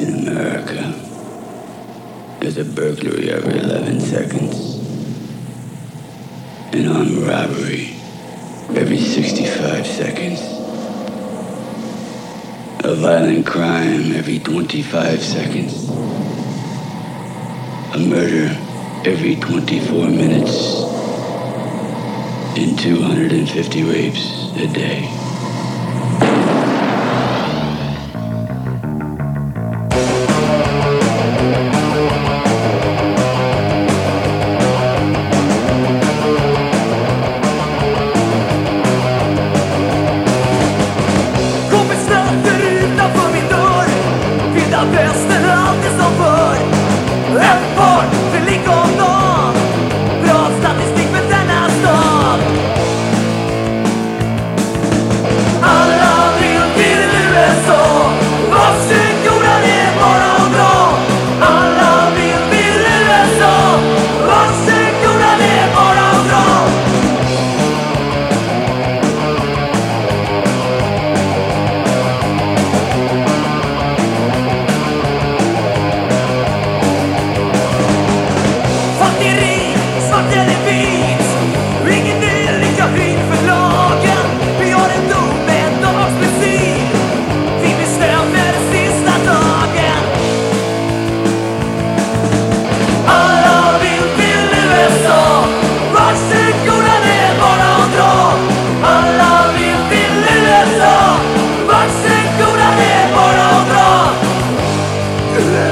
In America, there's a burglary every 11 seconds. An armed robbery every 65 seconds. A violent crime every 25 seconds. A murder every 24 minutes. And 250 rapes a day. over.